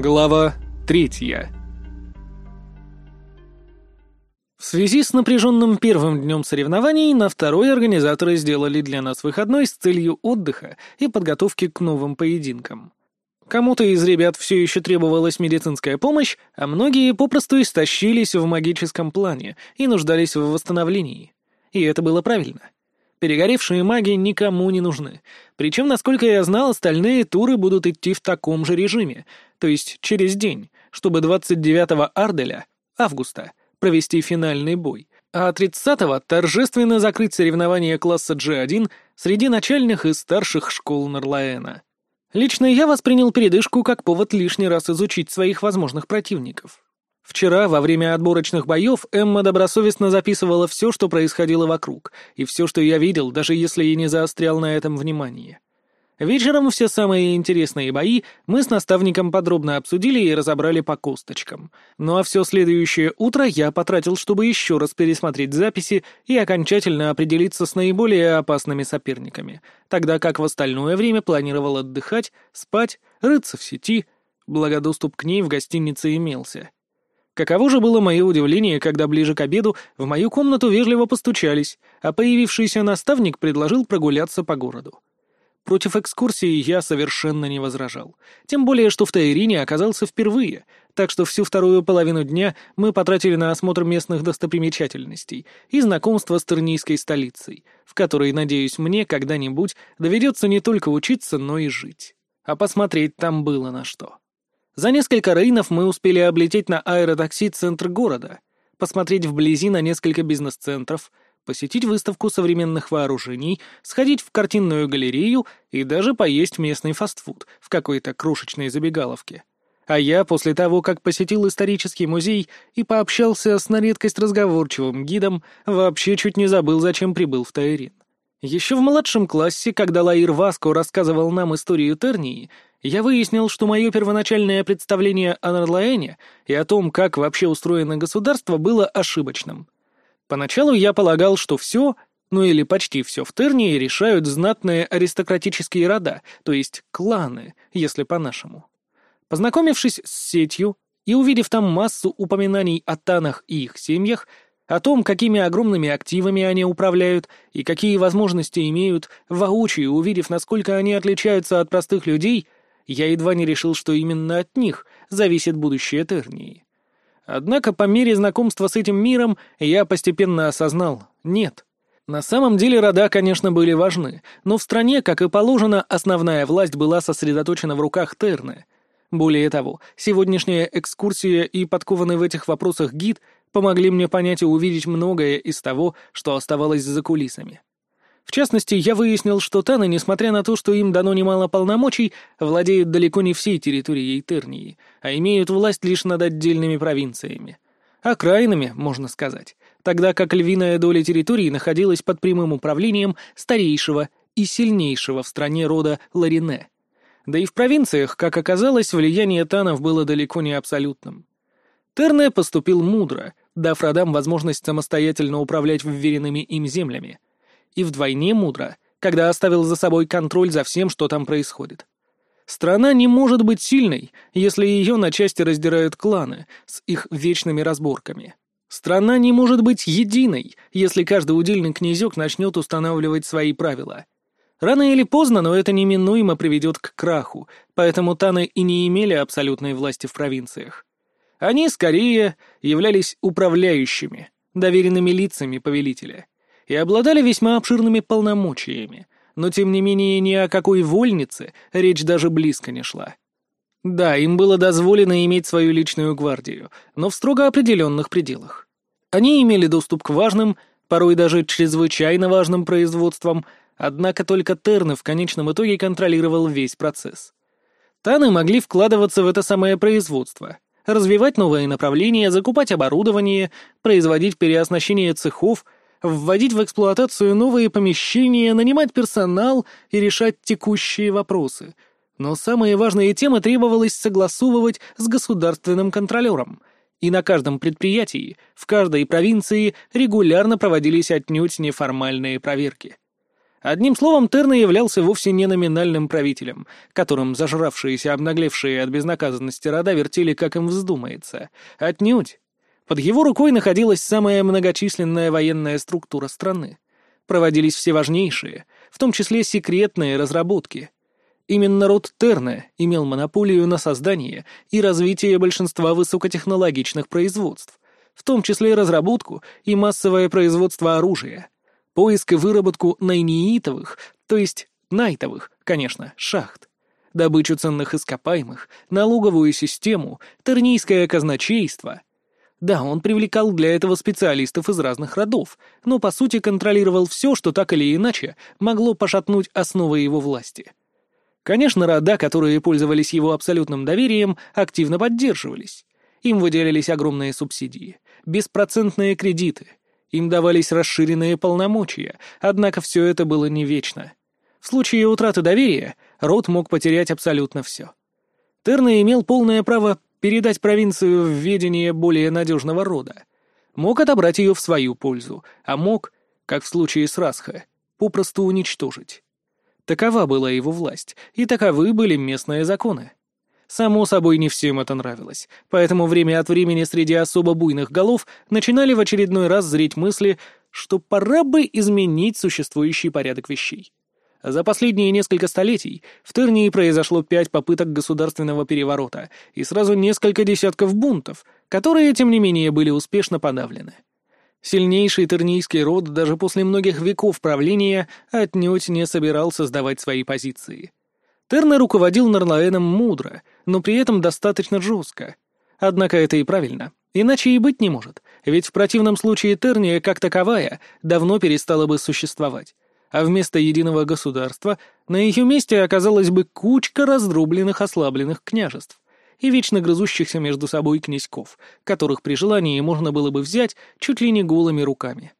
Глава третья В связи с напряженным первым днем соревнований на второй организаторы сделали для нас выходной с целью отдыха и подготовки к новым поединкам. Кому-то из ребят все еще требовалась медицинская помощь, а многие попросту истощились в магическом плане и нуждались в восстановлении. И это было правильно. Перегоревшие маги никому не нужны. Причем, насколько я знал, остальные туры будут идти в таком же режиме, то есть через день, чтобы 29 Арделя, августа, провести финальный бой, а 30-го торжественно закрыть соревнования класса G1 среди начальных и старших школ Нарлаэна. Лично я воспринял передышку как повод лишний раз изучить своих возможных противников. Вчера, во время отборочных боев, Эмма добросовестно записывала все, что происходило вокруг, и все, что я видел, даже если и не заострял на этом внимание. Вечером все самые интересные бои мы с наставником подробно обсудили и разобрали по косточкам. Ну а все следующее утро я потратил, чтобы еще раз пересмотреть записи и окончательно определиться с наиболее опасными соперниками, тогда как в остальное время планировал отдыхать, спать, рыться в сети, благо доступ к ней в гостинице имелся. Каково же было мое удивление, когда ближе к обеду в мою комнату вежливо постучались, а появившийся наставник предложил прогуляться по городу. Против экскурсии я совершенно не возражал. Тем более, что в Таирине оказался впервые, так что всю вторую половину дня мы потратили на осмотр местных достопримечательностей и знакомство с Тернийской столицей, в которой, надеюсь, мне когда-нибудь доведется не только учиться, но и жить. А посмотреть там было на что. За несколько рейнов мы успели облететь на аэротакси центр города, посмотреть вблизи на несколько бизнес-центров, посетить выставку современных вооружений, сходить в картинную галерею и даже поесть местный фастфуд в какой-то крошечной забегаловке. А я, после того, как посетил исторический музей и пообщался с на редкость разговорчивым гидом, вообще чуть не забыл, зачем прибыл в Таирин. Еще в младшем классе, когда Лаир Васко рассказывал нам историю Тернии, я выяснил, что мое первоначальное представление о Нарлаэне и о том, как вообще устроено государство, было ошибочным. Поначалу я полагал, что все, ну или почти все в Тернии решают знатные аристократические рода, то есть кланы, если по-нашему. Познакомившись с сетью и увидев там массу упоминаний о танах и их семьях, о том, какими огромными активами они управляют и какие возможности имеют, воочию увидев, насколько они отличаются от простых людей — я едва не решил, что именно от них зависит будущее Тернии. Однако по мере знакомства с этим миром я постепенно осознал — нет. На самом деле рода, конечно, были важны, но в стране, как и положено, основная власть была сосредоточена в руках Терны. Более того, сегодняшняя экскурсия и подкованный в этих вопросах гид помогли мне понять и увидеть многое из того, что оставалось за кулисами. В частности, я выяснил, что Таны, несмотря на то, что им дано немало полномочий, владеют далеко не всей территорией Тернии, а имеют власть лишь над отдельными провинциями. Окраинами, можно сказать, тогда как львиная доля территории находилась под прямым управлением старейшего и сильнейшего в стране рода Ларине. Да и в провинциях, как оказалось, влияние Танов было далеко не абсолютным. Терне поступил мудро, дав родам возможность самостоятельно управлять вверенными им землями — и вдвойне мудро, когда оставил за собой контроль за всем, что там происходит. Страна не может быть сильной, если ее на части раздирают кланы с их вечными разборками. Страна не может быть единой, если каждый удельный князек начнет устанавливать свои правила. Рано или поздно, но это неминуемо приведет к краху, поэтому Таны и не имели абсолютной власти в провинциях. Они, скорее, являлись управляющими, доверенными лицами повелителя — и обладали весьма обширными полномочиями, но тем не менее ни о какой вольнице речь даже близко не шла. Да, им было дозволено иметь свою личную гвардию, но в строго определенных пределах. Они имели доступ к важным, порой даже чрезвычайно важным производствам, однако только Терны в конечном итоге контролировал весь процесс. Таны могли вкладываться в это самое производство, развивать новые направления, закупать оборудование, производить переоснащение цехов — вводить в эксплуатацию новые помещения, нанимать персонал и решать текущие вопросы. Но самые важные темы требовалось согласовывать с государственным контролером. И на каждом предприятии, в каждой провинции регулярно проводились отнюдь неформальные проверки. Одним словом, Терна являлся вовсе не номинальным правителем, которым зажравшиеся, обнаглевшие от безнаказанности рода вертели, как им вздумается. Отнюдь. Под его рукой находилась самая многочисленная военная структура страны. Проводились все важнейшие, в том числе секретные разработки. Именно род Терна имел монополию на создание и развитие большинства высокотехнологичных производств, в том числе разработку и массовое производство оружия — поиск и выработку найниитовых, то есть найтовых, конечно, шахт, добычу ценных ископаемых, налоговую систему, тернийское казначейство. Да, он привлекал для этого специалистов из разных родов, но по сути контролировал все, что так или иначе могло пошатнуть основы его власти. Конечно, рода, которые пользовались его абсолютным доверием, активно поддерживались. Им выделялись огромные субсидии, беспроцентные кредиты, им давались расширенные полномочия, однако все это было не вечно. В случае утраты доверия род мог потерять абсолютно все. Терна имел полное право передать провинцию в ведение более надежного рода. Мог отобрать ее в свою пользу, а мог, как в случае с Расха, попросту уничтожить. Такова была его власть, и таковы были местные законы. Само собой, не всем это нравилось, поэтому время от времени среди особо буйных голов начинали в очередной раз зреть мысли, что пора бы изменить существующий порядок вещей. За последние несколько столетий в Тернии произошло пять попыток государственного переворота и сразу несколько десятков бунтов, которые, тем не менее, были успешно подавлены. Сильнейший тернийский род даже после многих веков правления отнюдь не собирался сдавать свои позиции. Тернер руководил Нарлаэном мудро, но при этом достаточно жестко. Однако это и правильно. Иначе и быть не может, ведь в противном случае Терния, как таковая, давно перестала бы существовать. А вместо единого государства на ее месте оказалась бы кучка раздробленных ослабленных княжеств и вечно грызущихся между собой князьков, которых при желании можно было бы взять чуть ли не голыми руками.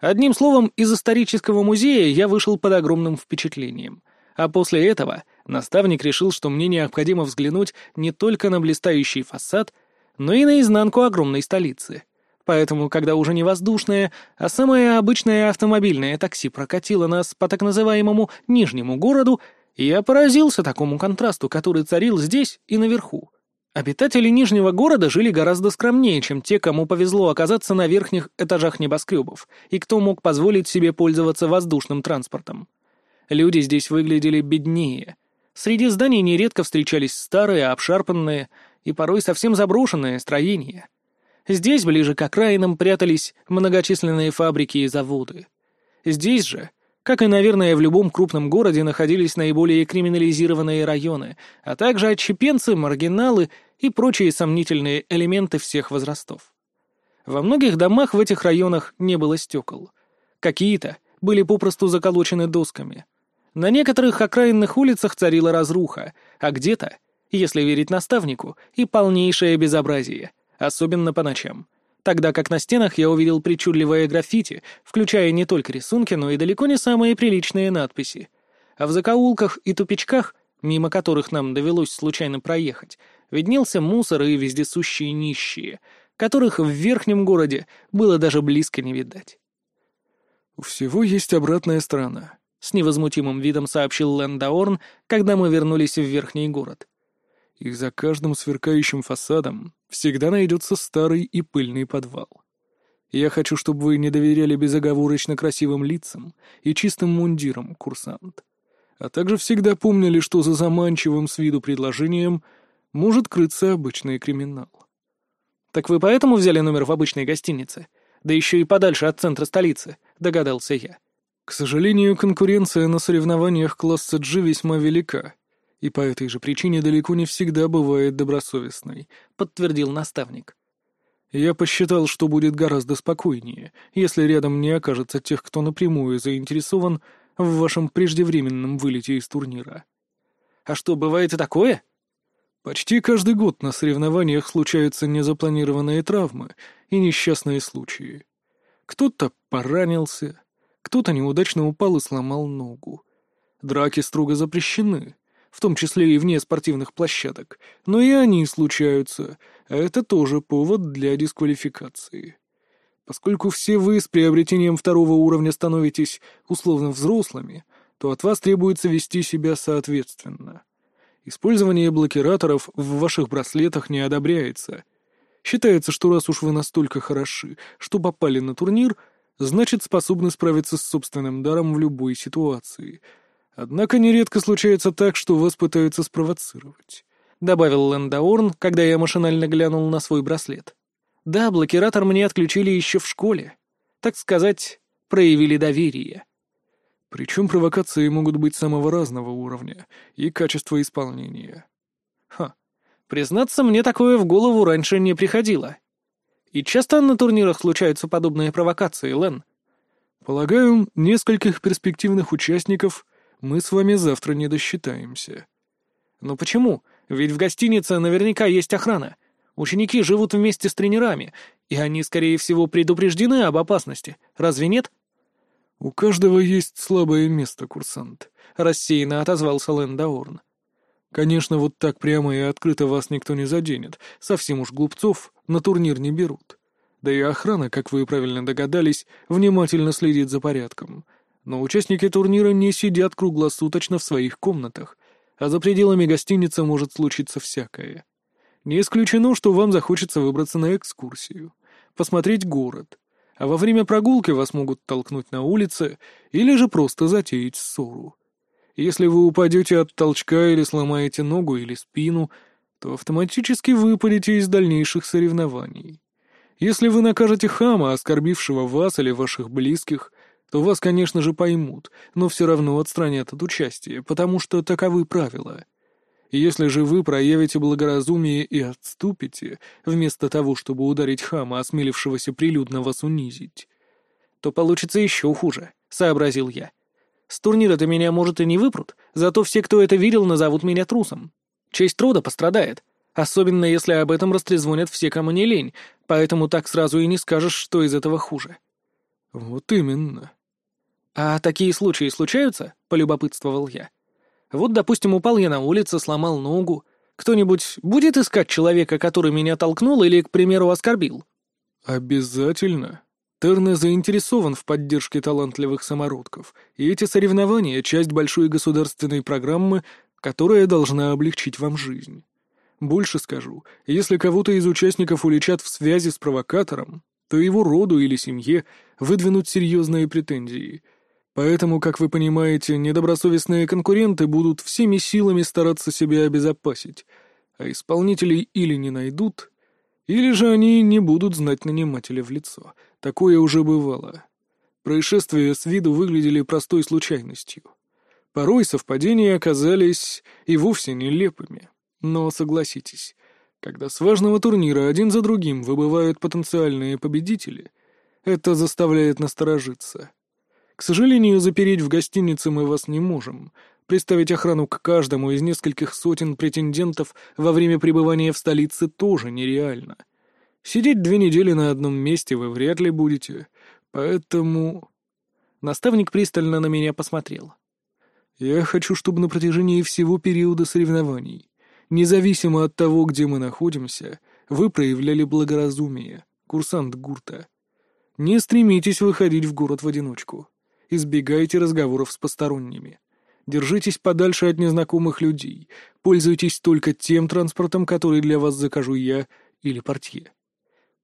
Одним словом, из исторического музея я вышел под огромным впечатлением. А после этого наставник решил, что мне необходимо взглянуть не только на блистающий фасад, но и на изнанку огромной столицы. Поэтому, когда уже не воздушное, а самое обычное автомобильное такси прокатило нас по так называемому Нижнему городу, я поразился такому контрасту, который царил здесь и наверху. Обитатели Нижнего города жили гораздо скромнее, чем те, кому повезло оказаться на верхних этажах небоскребов, и кто мог позволить себе пользоваться воздушным транспортом. Люди здесь выглядели беднее. Среди зданий нередко встречались старые, обшарпанные и порой совсем заброшенные строения. Здесь, ближе к окраинам, прятались многочисленные фабрики и заводы. Здесь же, как и, наверное, в любом крупном городе, находились наиболее криминализированные районы, а также отщепенцы, маргиналы и прочие сомнительные элементы всех возрастов. Во многих домах в этих районах не было стекол. Какие-то были попросту заколочены досками — на некоторых окраинных улицах царила разруха, а где-то, если верить наставнику, и полнейшее безобразие, особенно по ночам. Тогда как на стенах я увидел причудливое граффити, включая не только рисунки, но и далеко не самые приличные надписи. А в закоулках и тупичках, мимо которых нам довелось случайно проехать, виднелся мусор и вездесущие нищие, которых в верхнем городе было даже близко не видать. «У всего есть обратная сторона», — с невозмутимым видом сообщил Лэндаорн, когда мы вернулись в верхний город. «И за каждым сверкающим фасадом всегда найдется старый и пыльный подвал. Я хочу, чтобы вы не доверяли безоговорочно красивым лицам и чистым мундирам, курсант. А также всегда помнили, что за заманчивым с виду предложением может крыться обычный криминал». «Так вы поэтому взяли номер в обычной гостинице? Да еще и подальше от центра столицы», — догадался я. К сожалению, конкуренция на соревнованиях класса G весьма велика, и по этой же причине далеко не всегда бывает добросовестной, подтвердил наставник. Я посчитал, что будет гораздо спокойнее, если рядом не окажется тех, кто напрямую заинтересован в вашем преждевременном вылете из турнира. А что, бывает и такое? Почти каждый год на соревнованиях случаются незапланированные травмы и несчастные случаи. Кто-то поранился, кто-то неудачно упал и сломал ногу. Драки строго запрещены, в том числе и вне спортивных площадок, но и они случаются, а это тоже повод для дисквалификации. Поскольку все вы с приобретением второго уровня становитесь условно взрослыми, то от вас требуется вести себя соответственно. Использование блокираторов в ваших браслетах не одобряется. Считается, что раз уж вы настолько хороши, что попали на турнир, значит способны справиться с собственным даром в любой ситуации. Однако нередко случается так, что вас пытаются спровоцировать. — добавил Лэндаурн, когда я машинально глянул на свой браслет. «Да, блокиратор мне отключили еще в школе. Так сказать, проявили доверие». Причем провокации могут быть самого разного уровня и качества исполнения. Ха, признаться, мне такое в голову раньше не приходило. И часто на турнирах случаются подобные провокации, Лен? Полагаю, нескольких перспективных участников мы с вами завтра не досчитаемся. Но почему? Ведь в гостинице наверняка есть охрана. Ученики живут вместе с тренерами, и они, скорее всего, предупреждены об опасности. Разве нет? «У каждого есть слабое место, курсант», — рассеянно отозвался Лэндаурн. «Конечно, вот так прямо и открыто вас никто не заденет. Совсем уж глупцов на турнир не берут. Да и охрана, как вы правильно догадались, внимательно следит за порядком. Но участники турнира не сидят круглосуточно в своих комнатах, а за пределами гостиницы может случиться всякое. Не исключено, что вам захочется выбраться на экскурсию, посмотреть город, а во время прогулки вас могут толкнуть на улице или же просто затеять ссору. Если вы упадете от толчка или сломаете ногу или спину, то автоматически выпадете из дальнейших соревнований. Если вы накажете хама, оскорбившего вас или ваших близких, то вас, конечно же, поймут, но все равно отстранят от участия, потому что таковы правила. Если же вы проявите благоразумие и отступите, вместо того, чтобы ударить хама, осмелившегося прилюдно вас унизить, то получится еще хуже, — сообразил я. С турнира-то меня, может, и не выпрут, зато все, кто это видел, назовут меня трусом. Честь труда пострадает, особенно если об этом растрезвонят все, кому не лень, поэтому так сразу и не скажешь, что из этого хуже. Вот именно. «А такие случаи случаются?» — полюбопытствовал я. «Вот, допустим, упал я на улице, сломал ногу. Кто-нибудь будет искать человека, который меня толкнул или, к примеру, оскорбил?» «Обязательно. Терне заинтересован в поддержке талантливых самородков, и эти соревнования — часть большой государственной программы, которая должна облегчить вам жизнь. Больше скажу, если кого-то из участников уличат в связи с провокатором, то его роду или семье выдвинут серьезные претензии — Поэтому, как вы понимаете, недобросовестные конкуренты будут всеми силами стараться себя обезопасить, а исполнителей или не найдут, или же они не будут знать нанимателя в лицо. Такое уже бывало. Происшествия с виду выглядели простой случайностью. Порой совпадения оказались и вовсе нелепыми. Но согласитесь, когда с важного турнира один за другим выбывают потенциальные победители, это заставляет насторожиться. К сожалению, запереть в гостинице мы вас не можем. Представить охрану к каждому из нескольких сотен претендентов во время пребывания в столице тоже нереально. Сидеть две недели на одном месте вы вряд ли будете, поэтому...» Наставник пристально на меня посмотрел. «Я хочу, чтобы на протяжении всего периода соревнований, независимо от того, где мы находимся, вы проявляли благоразумие, курсант Гурта. Не стремитесь выходить в город в одиночку избегайте разговоров с посторонними. Держитесь подальше от незнакомых людей. Пользуйтесь только тем транспортом, который для вас закажу я или портье.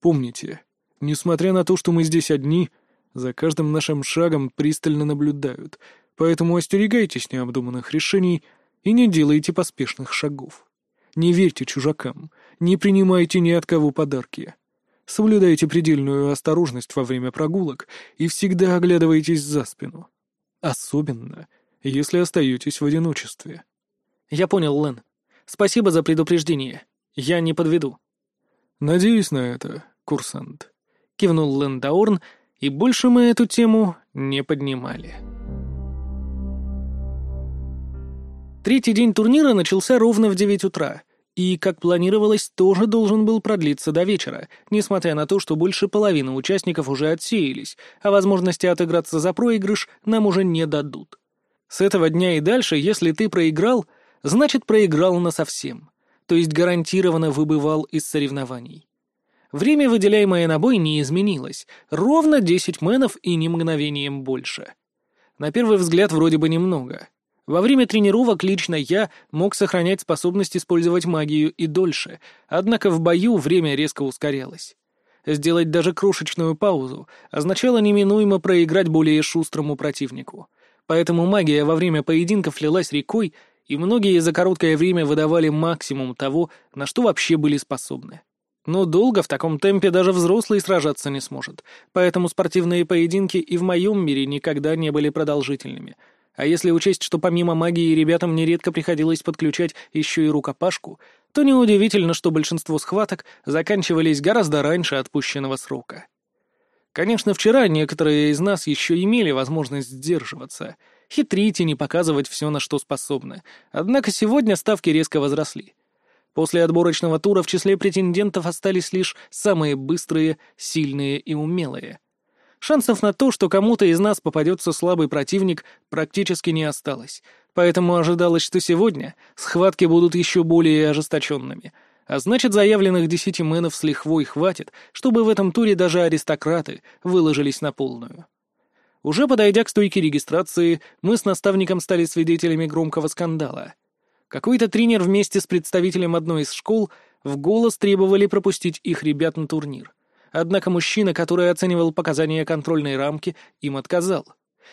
Помните, несмотря на то, что мы здесь одни, за каждым нашим шагом пристально наблюдают, поэтому остерегайтесь необдуманных решений и не делайте поспешных шагов. Не верьте чужакам, не принимайте ни от кого подарки. Соблюдайте предельную осторожность во время прогулок и всегда оглядывайтесь за спину. Особенно, если остаетесь в одиночестве. Я понял, Лэн. Спасибо за предупреждение. Я не подведу. Надеюсь на это, курсант. Кивнул Лэн Даорн, и больше мы эту тему не поднимали. Третий день турнира начался ровно в девять утра — и, как планировалось, тоже должен был продлиться до вечера, несмотря на то, что больше половины участников уже отсеялись, а возможности отыграться за проигрыш нам уже не дадут. С этого дня и дальше, если ты проиграл, значит проиграл насовсем, то есть гарантированно выбывал из соревнований. Время, выделяемое на бой, не изменилось. Ровно десять мэнов и ни мгновением больше. На первый взгляд вроде бы немного. Во время тренировок лично я мог сохранять способность использовать магию и дольше, однако в бою время резко ускорялось. Сделать даже крошечную паузу означало неминуемо проиграть более шустрому противнику. Поэтому магия во время поединков лилась рекой, и многие за короткое время выдавали максимум того, на что вообще были способны. Но долго в таком темпе даже взрослый сражаться не сможет, поэтому спортивные поединки и в моем мире никогда не были продолжительными. А если учесть, что помимо магии ребятам нередко приходилось подключать еще и рукопашку, то неудивительно, что большинство схваток заканчивались гораздо раньше отпущенного срока. Конечно, вчера некоторые из нас еще имели возможность сдерживаться, хитрить и не показывать все, на что способны, однако сегодня ставки резко возросли. После отборочного тура в числе претендентов остались лишь самые быстрые, сильные и умелые. Шансов на то, что кому-то из нас попадется слабый противник, практически не осталось, поэтому ожидалось, что сегодня схватки будут еще более ожесточенными, а значит, заявленных десяти мэнов с лихвой хватит, чтобы в этом туре даже аристократы выложились на полную. Уже подойдя к стойке регистрации, мы с наставником стали свидетелями громкого скандала — какой-то тренер вместе с представителем одной из школ в голос требовали пропустить их ребят на турнир. Однако мужчина, который оценивал показания контрольной рамки, им отказал.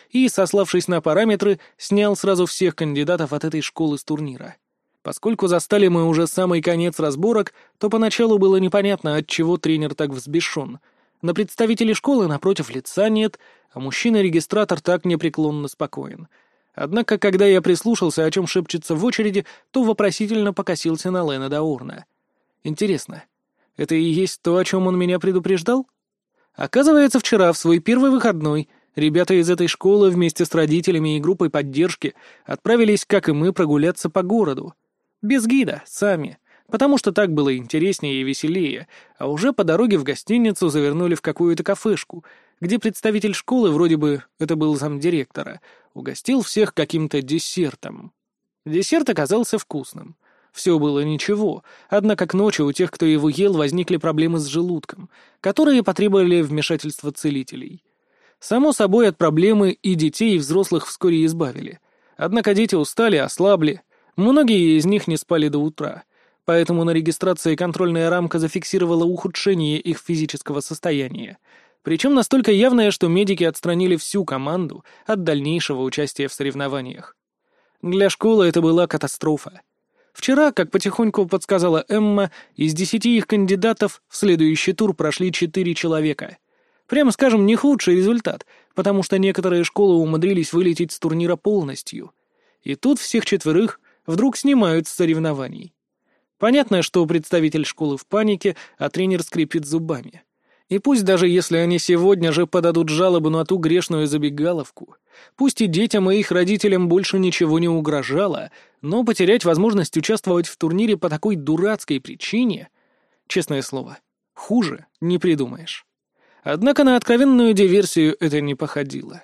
И, сославшись на параметры, снял сразу всех кандидатов от этой школы с турнира. Поскольку застали мы уже самый конец разборок, то поначалу было непонятно, от чего тренер так взбешен. На представителей школы напротив лица нет, а мужчина-регистратор так непреклонно спокоен — Однако, когда я прислушался, о чем шепчется в очереди, то вопросительно покосился на Лена Даурна. Интересно, это и есть то, о чем он меня предупреждал? Оказывается, вчера, в свой первый выходной, ребята из этой школы вместе с родителями и группой поддержки отправились, как и мы, прогуляться по городу. Без гида, сами, потому что так было интереснее и веселее, а уже по дороге в гостиницу завернули в какую-то кафешку, где представитель школы, вроде бы это был замдиректора, угостил всех каким-то десертом. Десерт оказался вкусным. Все было ничего, однако к ночи у тех, кто его ел, возникли проблемы с желудком, которые потребовали вмешательства целителей. Само собой, от проблемы и детей, и взрослых вскоре избавили. Однако дети устали, ослабли. Многие из них не спали до утра, поэтому на регистрации контрольная рамка зафиксировала ухудшение их физического состояния, причем настолько явное, что медики отстранили всю команду от дальнейшего участия в соревнованиях. Для школы это была катастрофа. Вчера, как потихоньку подсказала Эмма, из десяти их кандидатов в следующий тур прошли четыре человека. Прямо скажем, не худший результат, потому что некоторые школы умудрились вылететь с турнира полностью. И тут всех четверых вдруг снимают с соревнований. Понятно, что представитель школы в панике, а тренер скрипит зубами. И пусть даже если они сегодня же подадут жалобу на ту грешную забегаловку, пусть и детям и их родителям больше ничего не угрожало, но потерять возможность участвовать в турнире по такой дурацкой причине, честное слово, хуже не придумаешь. Однако на откровенную диверсию это не походило.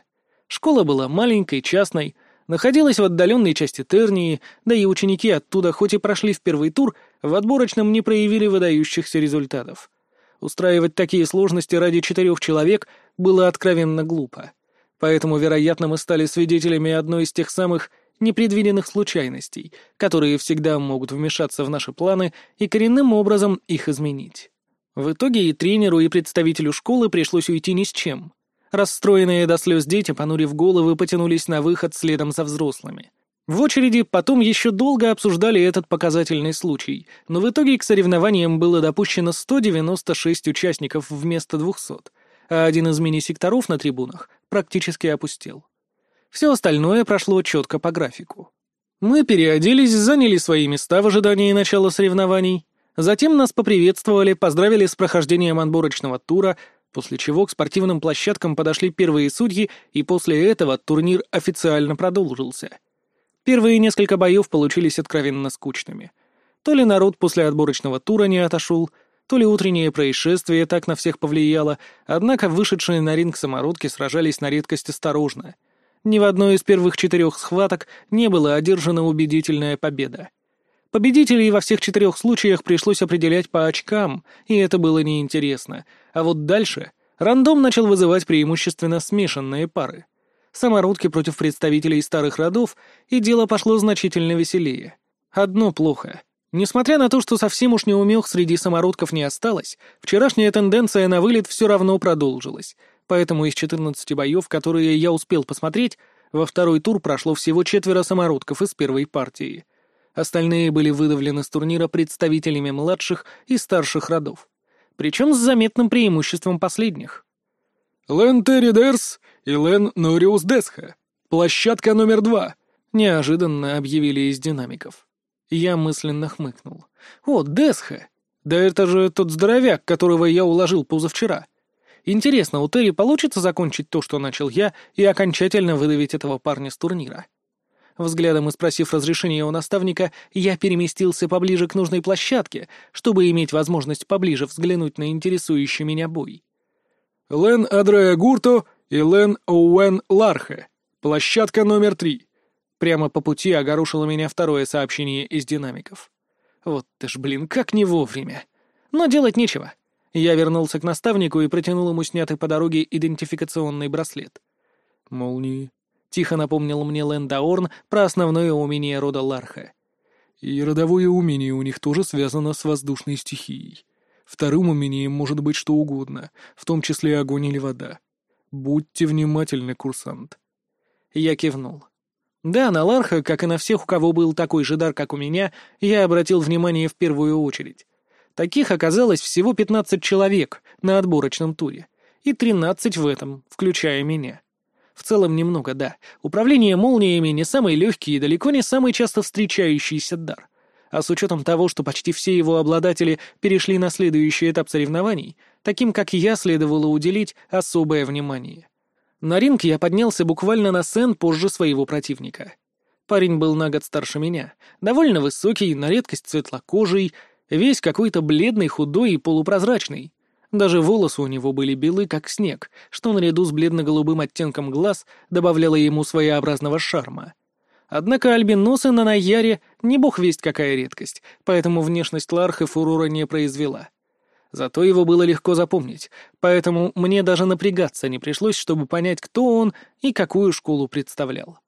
Школа была маленькой, частной, находилась в отдаленной части Тернии, да и ученики оттуда, хоть и прошли в первый тур, в отборочном не проявили выдающихся результатов — Устраивать такие сложности ради четырех человек было откровенно глупо. Поэтому, вероятно, мы стали свидетелями одной из тех самых непредвиденных случайностей, которые всегда могут вмешаться в наши планы и коренным образом их изменить. В итоге и тренеру, и представителю школы пришлось уйти ни с чем. Расстроенные до слез дети, понурив головы, потянулись на выход следом за взрослыми. В очереди потом еще долго обсуждали этот показательный случай, но в итоге к соревнованиям было допущено 196 участников вместо 200, а один из мини-секторов на трибунах практически опустел. Все остальное прошло четко по графику. Мы переоделись, заняли свои места в ожидании начала соревнований, затем нас поприветствовали, поздравили с прохождением отборочного тура, после чего к спортивным площадкам подошли первые судьи, и после этого турнир официально продолжился — Первые несколько боев получились откровенно скучными. То ли народ после отборочного тура не отошел, то ли утреннее происшествие так на всех повлияло, однако вышедшие на ринг самородки сражались на редкость осторожно. Ни в одной из первых четырех схваток не была одержана убедительная победа. Победителей во всех четырех случаях пришлось определять по очкам, и это было неинтересно. А вот дальше рандом начал вызывать преимущественно смешанные пары. Самородки против представителей старых родов, и дело пошло значительно веселее. Одно плохо. Несмотря на то, что совсем уж неумех среди самородков не осталось, вчерашняя тенденция на вылет все равно продолжилась, поэтому из 14 боев, которые я успел посмотреть, во второй тур прошло всего четверо самородков из первой партии. Остальные были выдавлены с турнира представителями младших и старших родов. Причем с заметным преимуществом последних. «Лен Терри Дерс и Лен Нориус Десха. Площадка номер два», — неожиданно объявили из динамиков. Я мысленно хмыкнул. «О, Десха! Да это же тот здоровяк, которого я уложил позавчера. Интересно, у Терри получится закончить то, что начал я, и окончательно выдавить этого парня с турнира?» Взглядом и спросив разрешения у наставника, я переместился поближе к нужной площадке, чтобы иметь возможность поближе взглянуть на интересующий меня бой. «Лен Адрея Гурто и Лен Оуэн Лархе. Площадка номер три. Прямо по пути огорушило меня второе сообщение из динамиков. Вот ты ж, блин, как не вовремя. Но делать нечего. Я вернулся к наставнику и протянул ему снятый по дороге идентификационный браслет. «Молнии», — тихо напомнил мне Лэндаорн про основное умение рода Ларха. «И родовое умение у них тоже связано с воздушной стихией. Вторым умением может быть что угодно, в том числе огонь или вода. Будьте внимательны, курсант». Я кивнул. Да, на Ларха, как и на всех, у кого был такой же дар, как у меня, я обратил внимание в первую очередь. Таких оказалось всего 15 человек на отборочном туре, и 13 в этом, включая меня. В целом немного, да. Управление молниями не самый легкий и далеко не самый часто встречающийся дар. А с учетом того, что почти все его обладатели перешли на следующий этап соревнований, таким как я следовало уделить особое внимание. На ринг я поднялся буквально на сцен позже своего противника. Парень был на год старше меня, довольно высокий, на редкость светлокожий, весь какой-то бледный, худой и полупрозрачный. Даже волосы у него были белы, как снег, что наряду с бледно-голубым оттенком глаз добавляло ему своеобразного шарма. Однако альбиносы на Наяре не бог весть какая редкость, поэтому внешность Ларха фурора не произвела. Зато его было легко запомнить, поэтому мне даже напрягаться не пришлось, чтобы понять, кто он и какую школу представлял.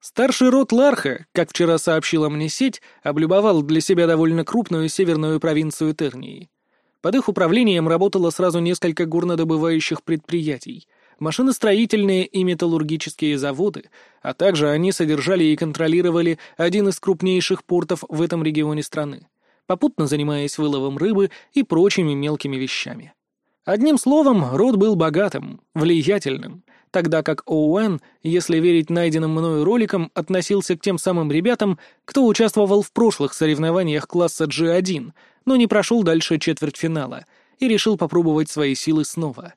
Старший род Ларха, как вчера сообщила мне сеть, облюбовал для себя довольно крупную северную провинцию Тернии. Под их управлением работало сразу несколько горнодобывающих предприятий, машиностроительные и металлургические заводы, а также они содержали и контролировали один из крупнейших портов в этом регионе страны попутно занимаясь выловом рыбы и прочими мелкими вещами. Одним словом, род был богатым, влиятельным, тогда как Оуэн, если верить найденным мною роликам, относился к тем самым ребятам, кто участвовал в прошлых соревнованиях класса G1, но не прошел дальше четвертьфинала и решил попробовать свои силы снова.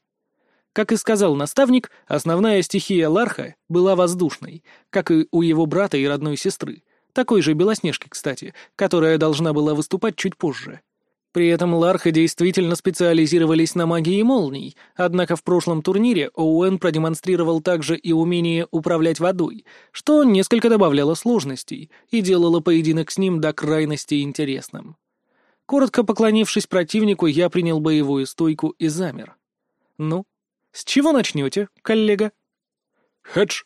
Как и сказал наставник, основная стихия Ларха была воздушной, как и у его брата и родной сестры, такой же Белоснежки, кстати, которая должна была выступать чуть позже. При этом Ларха действительно специализировались на магии молний, однако в прошлом турнире Оуэн продемонстрировал также и умение управлять водой, что несколько добавляло сложностей и делало поединок с ним до крайности интересным. Коротко поклонившись противнику, я принял боевую стойку и замер. «Ну, с чего начнете, коллега?» «Хедж»,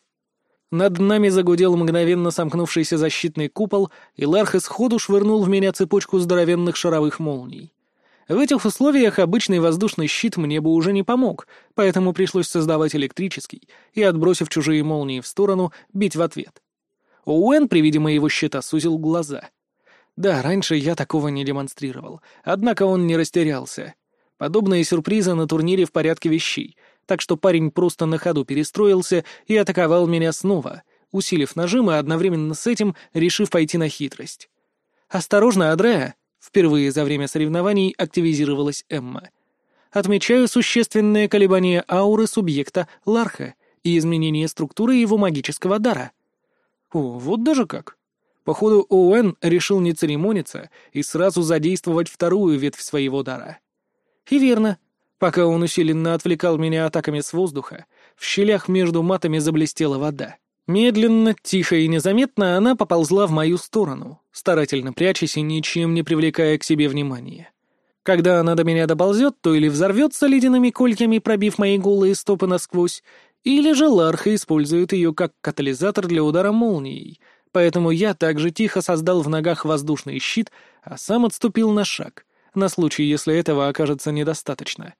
над нами загудел мгновенно сомкнувшийся защитный купол, и Ларх сходу швырнул в меня цепочку здоровенных шаровых молний. В этих условиях обычный воздушный щит мне бы уже не помог, поэтому пришлось создавать электрический и, отбросив чужие молнии в сторону, бить в ответ. Уэн при виде моего щита сузил глаза. Да, раньше я такого не демонстрировал, однако он не растерялся. Подобные сюрпризы на турнире в порядке вещей — так что парень просто на ходу перестроился и атаковал меня снова, усилив нажим и одновременно с этим решив пойти на хитрость. «Осторожно, Адреа!» — впервые за время соревнований активизировалась Эмма. «Отмечаю существенное колебание ауры субъекта Ларха и изменение структуры его магического дара». «О, вот даже как!» Походу, Оуэн решил не церемониться и сразу задействовать вторую ветвь своего дара. И верно, Пока он усиленно отвлекал меня атаками с воздуха, в щелях между матами заблестела вода. Медленно, тихо и незаметно она поползла в мою сторону, старательно прячась и ничем не привлекая к себе внимания. Когда она до меня доползет, то или взорвется ледяными кольями, пробив мои голые стопы насквозь, или же Ларха использует ее как катализатор для удара молнией, поэтому я также тихо создал в ногах воздушный щит, а сам отступил на шаг, на случай, если этого окажется недостаточно.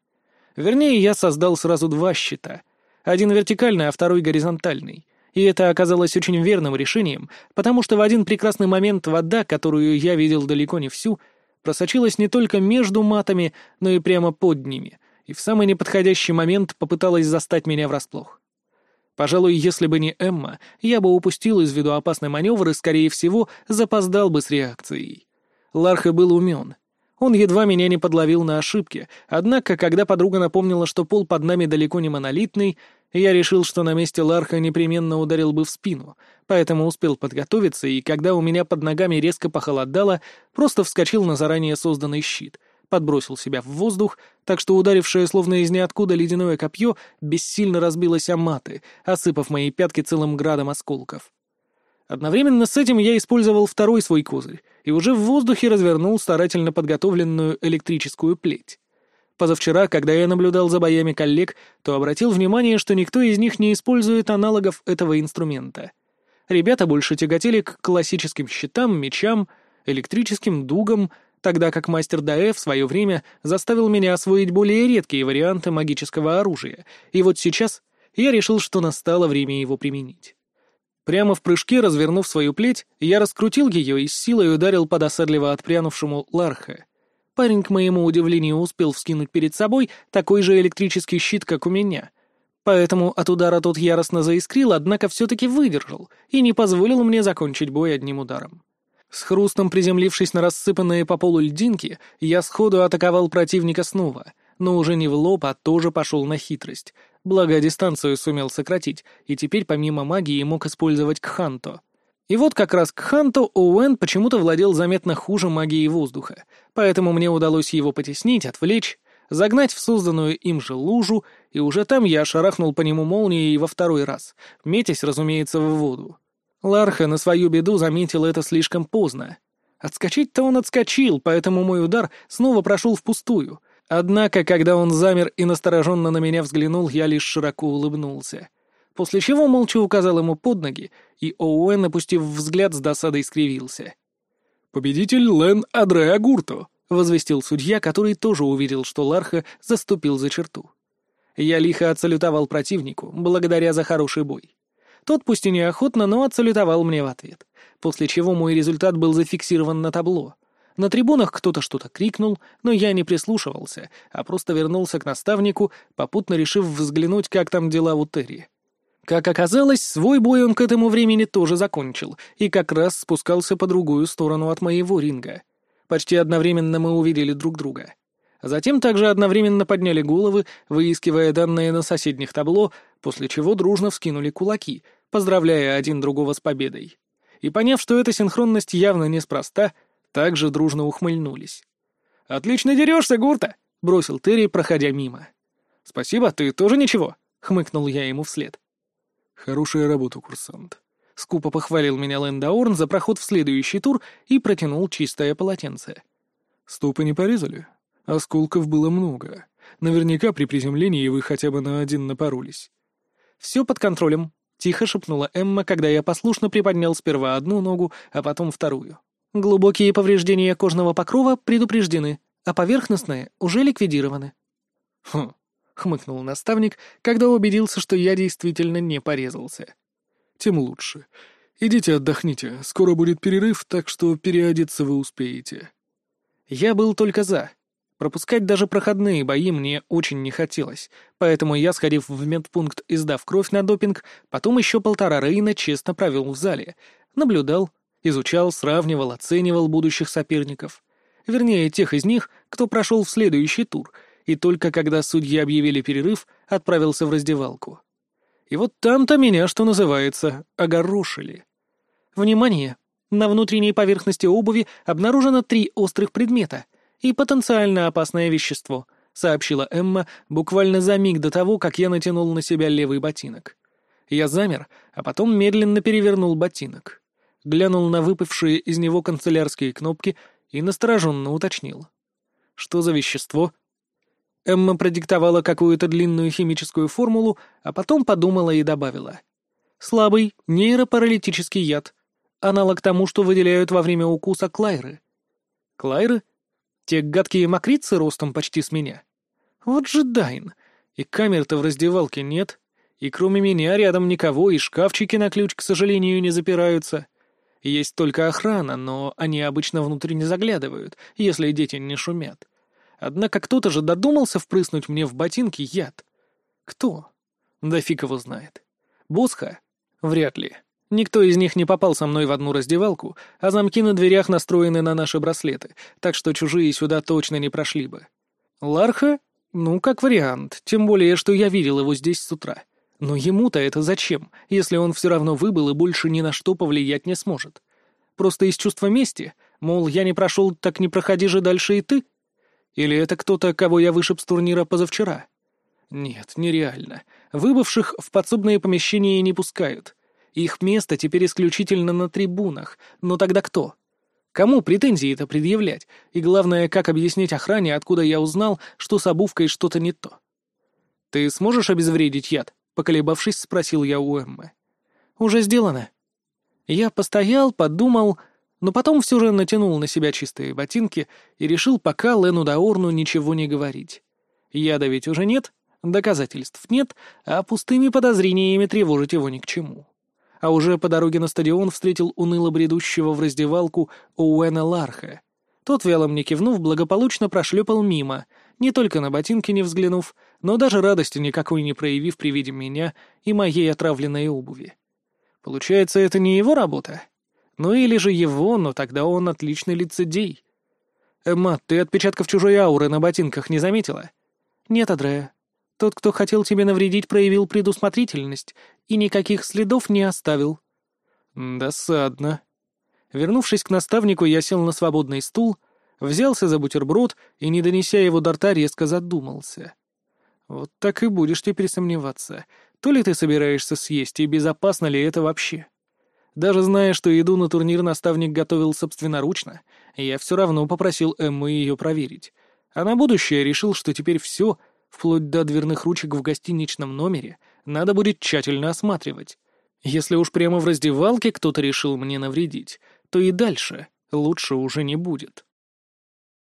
Вернее, я создал сразу два щита. Один вертикальный, а второй горизонтальный. И это оказалось очень верным решением, потому что в один прекрасный момент вода, которую я видел далеко не всю, просочилась не только между матами, но и прямо под ними, и в самый неподходящий момент попыталась застать меня врасплох. Пожалуй, если бы не Эмма, я бы упустил из виду опасный маневр и, скорее всего, запоздал бы с реакцией. Ларха был умен. Он едва меня не подловил на ошибке, однако, когда подруга напомнила, что пол под нами далеко не монолитный, я решил, что на месте Ларха непременно ударил бы в спину, поэтому успел подготовиться, и когда у меня под ногами резко похолодало, просто вскочил на заранее созданный щит, подбросил себя в воздух, так что ударившее словно из ниоткуда ледяное копье бессильно разбилось о маты, осыпав мои пятки целым градом осколков. Одновременно с этим я использовал второй свой козырь и уже в воздухе развернул старательно подготовленную электрическую плеть. Позавчера, когда я наблюдал за боями коллег, то обратил внимание, что никто из них не использует аналогов этого инструмента. Ребята больше тяготели к классическим щитам, мечам, электрическим дугам, тогда как мастер Даэ в свое время заставил меня освоить более редкие варианты магического оружия, и вот сейчас я решил, что настало время его применить. Прямо в прыжке, развернув свою плеть, я раскрутил ее и с силой ударил по досадливо отпрянувшему Ларха. Парень, к моему удивлению, успел вскинуть перед собой такой же электрический щит, как у меня. Поэтому от удара тот яростно заискрил, однако все-таки выдержал и не позволил мне закончить бой одним ударом. С хрустом приземлившись на рассыпанные по полу льдинки, я сходу атаковал противника снова, но уже не в лоб, а тоже пошел на хитрость. Благо, дистанцию сумел сократить, и теперь помимо магии мог использовать Кханто. И вот как раз Кханто Оуэн почему-то владел заметно хуже магии воздуха, поэтому мне удалось его потеснить, отвлечь, загнать в созданную им же лужу, и уже там я шарахнул по нему молнией во второй раз, метясь, разумеется, в воду. Ларха на свою беду заметил это слишком поздно. Отскочить-то он отскочил, поэтому мой удар снова прошел впустую. Однако, когда он замер и настороженно на меня взглянул, я лишь широко улыбнулся. После чего молча указал ему под ноги, и Оуэн, опустив взгляд, с досадой скривился. «Победитель Лен Адре Агурто», — возвестил судья, который тоже увидел, что Ларха заступил за черту. Я лихо отсалютовал противнику, благодаря за хороший бой. Тот, пусть и неохотно, но отсалютовал мне в ответ, после чего мой результат был зафиксирован на табло. На трибунах кто-то что-то крикнул, но я не прислушивался, а просто вернулся к наставнику, попутно решив взглянуть, как там дела у Терри. Как оказалось, свой бой он к этому времени тоже закончил, и как раз спускался по другую сторону от моего ринга. Почти одновременно мы увидели друг друга. Затем также одновременно подняли головы, выискивая данные на соседних табло, после чего дружно вскинули кулаки, поздравляя один другого с победой. И поняв, что эта синхронность явно неспроста, также дружно ухмыльнулись. «Отлично дерешься, Гурта!» — бросил Терри, проходя мимо. «Спасибо, ты тоже ничего?» — хмыкнул я ему вслед. «Хорошая работа, курсант», — скупо похвалил меня Лэндаорн за проход в следующий тур и протянул чистое полотенце. «Стопы не порезали? Осколков было много. Наверняка при приземлении вы хотя бы на один напоролись». «Все под контролем», — тихо шепнула Эмма, когда я послушно приподнял сперва одну ногу, а потом вторую. «Глубокие повреждения кожного покрова предупреждены, а поверхностные уже ликвидированы». «Хм», — хмыкнул наставник, когда убедился, что я действительно не порезался. «Тем лучше. Идите отдохните, скоро будет перерыв, так что переодеться вы успеете». Я был только за. Пропускать даже проходные бои мне очень не хотелось, поэтому я, сходив в медпункт и сдав кровь на допинг, потом еще полтора рейна честно провел в зале, наблюдал, изучал, сравнивал, оценивал будущих соперников. Вернее, тех из них, кто прошел в следующий тур, и только когда судьи объявили перерыв, отправился в раздевалку. И вот там-то меня, что называется, огорошили. Внимание! На внутренней поверхности обуви обнаружено три острых предмета — и потенциально опасное вещество», — сообщила Эмма буквально за миг до того, как я натянул на себя левый ботинок. Я замер, а потом медленно перевернул ботинок. Глянул на выпавшие из него канцелярские кнопки и настороженно уточнил. Что за вещество? Эмма продиктовала какую-то длинную химическую формулу, а потом подумала и добавила. Слабый нейропаралитический яд. Аналог тому, что выделяют во время укуса клайры. Клайры? Те гадкие мокрицы ростом почти с меня. Вот же Дайн. И камер-то в раздевалке нет. И кроме меня рядом никого, и шкафчики на ключ, к сожалению, не запираются. Есть только охрана, но они обычно внутрь не заглядывают, если дети не шумят. Однако кто-то же додумался впрыснуть мне в ботинки яд. Кто? Да фиг его знает. Босха? Вряд ли. Никто из них не попал со мной в одну раздевалку, а замки на дверях настроены на наши браслеты, так что чужие сюда точно не прошли бы. Ларха? Ну, как вариант, тем более, что я видел его здесь с утра. Но ему-то это зачем, если он все равно выбыл и больше ни на что повлиять не сможет? Просто из чувства мести? Мол, я не прошел, так не проходи же дальше и ты? Или это кто-то, кого я вышиб с турнира позавчера? Нет, нереально. Выбывших в подсобные помещения не пускают. Их место теперь исключительно на трибунах. Но тогда кто? Кому претензии-то предъявлять? И главное, как объяснить охране, откуда я узнал, что с обувкой что-то не то? «Ты сможешь обезвредить яд?» Поколебавшись, спросил я у Эммы. «Уже сделано». Я постоял, подумал, но потом все же натянул на себя чистые ботинки и решил пока Лену Даорну ничего не говорить. Яда ведь уже нет, доказательств нет, а пустыми подозрениями тревожить его ни к чему. А уже по дороге на стадион встретил уныло бредущего в раздевалку Уэна Ларха. Тот, вяло мне кивнув, благополучно прошлепал мимо, не только на ботинки не взглянув, но даже радости никакой не проявив при виде меня и моей отравленной обуви. Получается, это не его работа? Ну или же его, но тогда он отличный лицедей. Эмма, ты отпечатков чужой ауры на ботинках не заметила? Нет, Адрея. Тот, кто хотел тебе навредить, проявил предусмотрительность и никаких следов не оставил. Досадно. Вернувшись к наставнику, я сел на свободный стул, взялся за бутерброд и, не донеся его до рта, резко задумался. Вот так и будешь теперь сомневаться, то ли ты собираешься съесть, и безопасно ли это вообще. Даже зная, что еду на турнир наставник готовил собственноручно, я все равно попросил Эмму ее проверить. А на будущее решил, что теперь все, вплоть до дверных ручек в гостиничном номере, надо будет тщательно осматривать. Если уж прямо в раздевалке кто-то решил мне навредить, то и дальше лучше уже не будет.